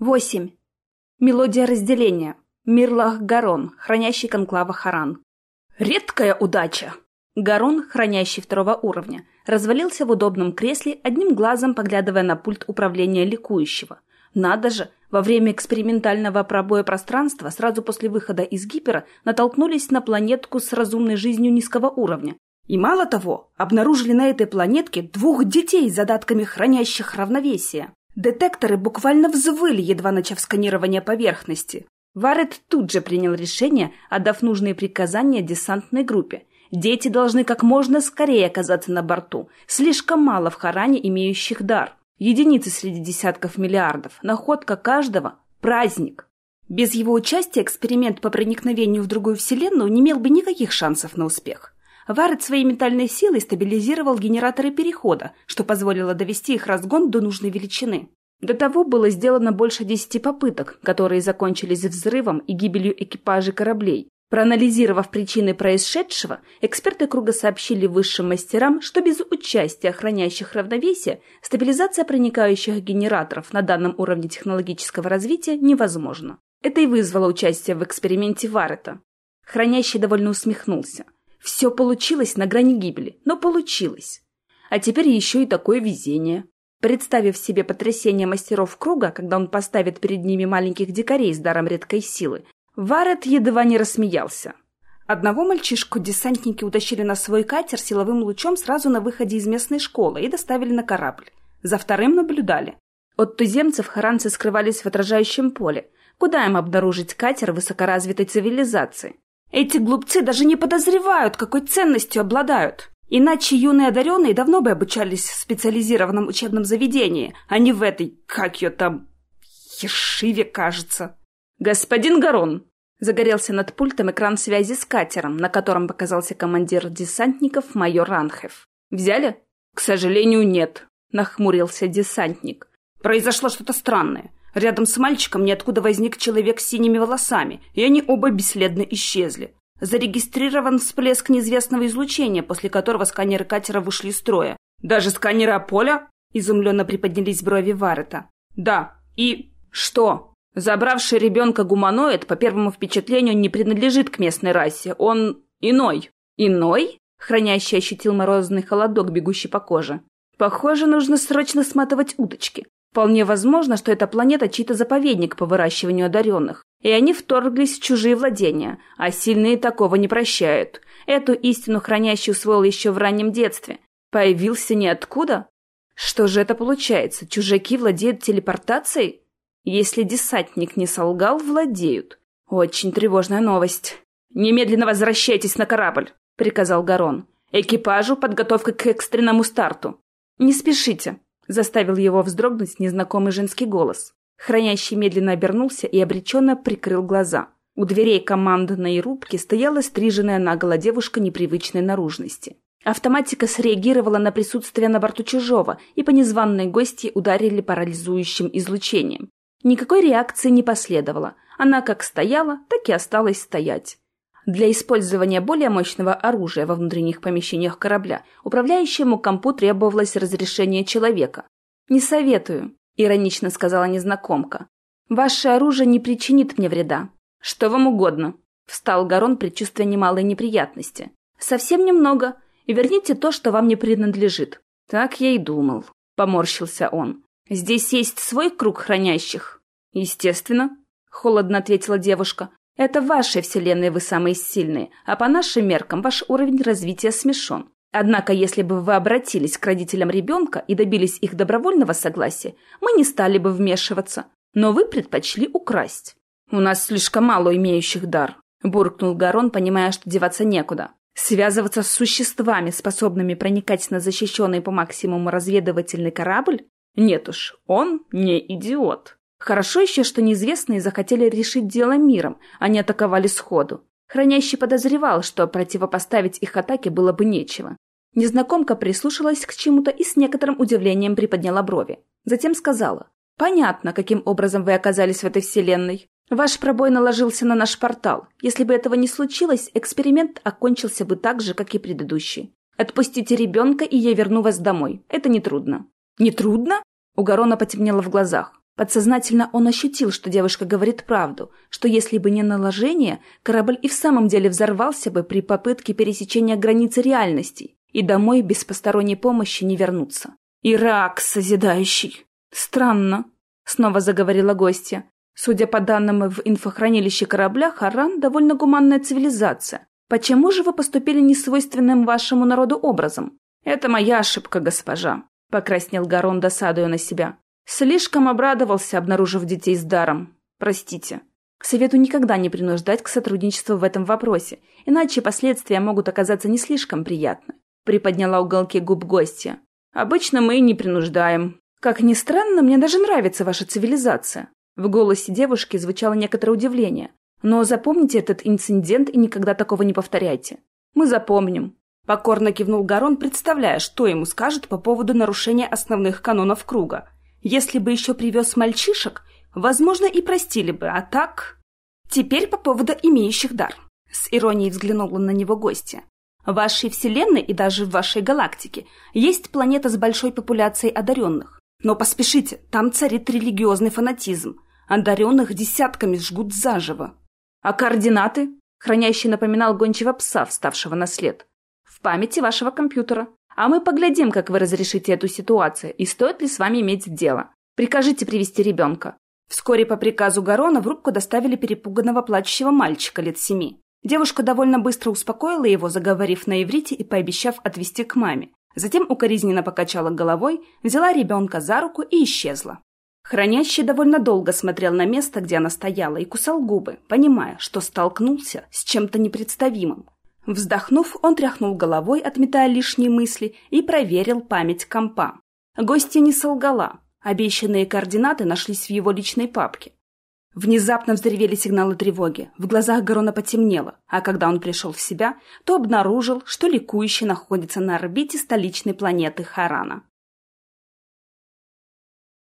Восемь. Мелодия разделения. Мирлах Гарон, хранящий конклава Харан. Редкая удача! Гарон, хранящий второго уровня, развалился в удобном кресле, одним глазом поглядывая на пульт управления ликующего. Надо же, во время экспериментального пробоя пространства сразу после выхода из гипера натолкнулись на планетку с разумной жизнью низкого уровня. И мало того, обнаружили на этой планетке двух детей с задатками хранящих равновесие. Детекторы буквально взвыли, едва начав сканирование поверхности. Варет тут же принял решение, отдав нужные приказания десантной группе. Дети должны как можно скорее оказаться на борту. Слишком мало в Харане имеющих дар. Единицы среди десятков миллиардов. Находка каждого – праздник. Без его участия эксперимент по проникновению в другую вселенную не имел бы никаких шансов на успех. Варет своей ментальной силой стабилизировал генераторы перехода, что позволило довести их разгон до нужной величины. До того было сделано больше десяти попыток, которые закончились взрывом и гибелью экипажей кораблей. Проанализировав причины происшедшего, эксперты круга сообщили высшим мастерам, что без участия охраняющих равновесие стабилизация проникающих генераторов на данном уровне технологического развития невозможна. Это и вызвало участие в эксперименте Варета. Хранящий довольно усмехнулся. Все получилось на грани гибели, но получилось. А теперь еще и такое везение. Представив себе потрясение мастеров круга, когда он поставит перед ними маленьких дикарей с даром редкой силы, Варет едва не рассмеялся. Одного мальчишку десантники утащили на свой катер силовым лучом сразу на выходе из местной школы и доставили на корабль. За вторым наблюдали. От туземцев харанцы скрывались в отражающем поле. Куда им обнаружить катер высокоразвитой цивилизации? Эти глупцы даже не подозревают, какой ценностью обладают. Иначе юные одаренные давно бы обучались в специализированном учебном заведении, а не в этой, как ее там, ешиве, кажется. «Господин Гарон!» Загорелся над пультом экран связи с катером, на котором показался командир десантников майор Ранхев. «Взяли?» «К сожалению, нет», — нахмурился десантник. «Произошло что-то странное. Рядом с мальчиком ниоткуда возник человек с синими волосами, и они оба бесследно исчезли. Зарегистрирован всплеск неизвестного излучения, после которого сканеры катера вышли из строя. Даже сканеры поля? Изумленно приподнялись брови Варета. Да. И... что? Забравший ребенка гуманоид, по первому впечатлению, не принадлежит к местной расе. Он иной. Иной? Хранящий ощутил морозный холодок, бегущий по коже. Похоже, нужно срочно сматывать уточки. Вполне возможно, что эта планета чей-то заповедник по выращиванию одаренных. И они вторглись в чужие владения, а сильные такого не прощают. Эту истину хранящий усвоил еще в раннем детстве. Появился ниоткуда? Что же это получается? Чужаки владеют телепортацией? Если десантник не солгал, владеют. Очень тревожная новость. «Немедленно возвращайтесь на корабль», — приказал Гарон. «Экипажу подготовка к экстренному старту». «Не спешите», — заставил его вздрогнуть незнакомый женский голос. Хранящий медленно обернулся и обреченно прикрыл глаза. У дверей командной рубки стояла стриженная наголо девушка непривычной наружности. Автоматика среагировала на присутствие на борту чужого, и по незваной гости ударили парализующим излучением. Никакой реакции не последовало. Она как стояла, так и осталась стоять. Для использования более мощного оружия во внутренних помещениях корабля управляющему компу требовалось разрешение человека. «Не советую», — иронично сказала незнакомка. «Ваше оружие не причинит мне вреда». «Что вам угодно», — встал Гарон, предчувствуя немалой неприятности. «Совсем немного. Верните то, что вам не принадлежит». «Так я и думал», — поморщился он. «Здесь есть свой круг хранящих?» «Естественно», — холодно ответила девушка. «Это в вашей вселенной вы самые сильные, а по нашим меркам ваш уровень развития смешон. Однако, если бы вы обратились к родителям ребенка и добились их добровольного согласия, мы не стали бы вмешиваться. Но вы предпочли украсть». «У нас слишком мало имеющих дар», — буркнул Гарон, понимая, что деваться некуда. «Связываться с существами, способными проникать на защищенный по максимуму разведывательный корабль? Нет уж, он не идиот. Хорошо еще, что неизвестные захотели решить дело миром, а не атаковали сходу. Хранящий подозревал, что противопоставить их атаке было бы нечего. Незнакомка прислушалась к чему-то и с некоторым удивлением приподняла брови. Затем сказала. «Понятно, каким образом вы оказались в этой вселенной. Ваш пробой наложился на наш портал. Если бы этого не случилось, эксперимент окончился бы так же, как и предыдущий. Отпустите ребенка, и я верну вас домой. Это нетрудно». «Нетрудно?» У Гарона потемнело в глазах. Подсознательно он ощутил, что девушка говорит правду, что если бы не наложение, корабль и в самом деле взорвался бы при попытке пересечения границы реальностей, и домой без посторонней помощи не вернуться. «Ирак созидающий!» «Странно», — снова заговорила гостья. «Судя по данным в инфохранилище корабля, Харан — довольно гуманная цивилизация. Почему же вы поступили несвойственным вашему народу образом?» «Это моя ошибка, госпожа», — покраснел Гарон, досадуя на себя. Слишком обрадовался, обнаружив детей с даром. Простите. Совету никогда не принуждать к сотрудничеству в этом вопросе, иначе последствия могут оказаться не слишком приятны. Приподняла уголки губ гостья. Обычно мы не принуждаем. Как ни странно, мне даже нравится ваша цивилизация. В голосе девушки звучало некоторое удивление. Но запомните этот инцидент и никогда такого не повторяйте. Мы запомним. Покорно кивнул Гарон, представляя, что ему скажет по поводу нарушения основных канонов круга. Если бы еще привез мальчишек, возможно, и простили бы, а так... Теперь по поводу имеющих дар. С иронией взглянула на него гостья. В вашей вселенной и даже в вашей галактике есть планета с большой популяцией одаренных. Но поспешите, там царит религиозный фанатизм. Одаренных десятками жгут заживо. А координаты? Хранящий напоминал гончего пса, вставшего на след. В памяти вашего компьютера. А мы поглядим, как вы разрешите эту ситуацию и стоит ли с вами иметь дело. Прикажите привести ребенка». Вскоре по приказу Гарона в рубку доставили перепуганного плачущего мальчика лет семи. Девушка довольно быстро успокоила его, заговорив на иврите и пообещав отвезти к маме. Затем укоризненно покачала головой, взяла ребенка за руку и исчезла. Хранящий довольно долго смотрел на место, где она стояла, и кусал губы, понимая, что столкнулся с чем-то непредставимым. Вздохнув, он тряхнул головой, отметая лишние мысли, и проверил память компа. Гостья не солгала. Обещанные координаты нашлись в его личной папке. Внезапно взревели сигналы тревоги. В глазах Гарона потемнело, а когда он пришел в себя, то обнаружил, что ликующий находится на орбите столичной планеты Харана.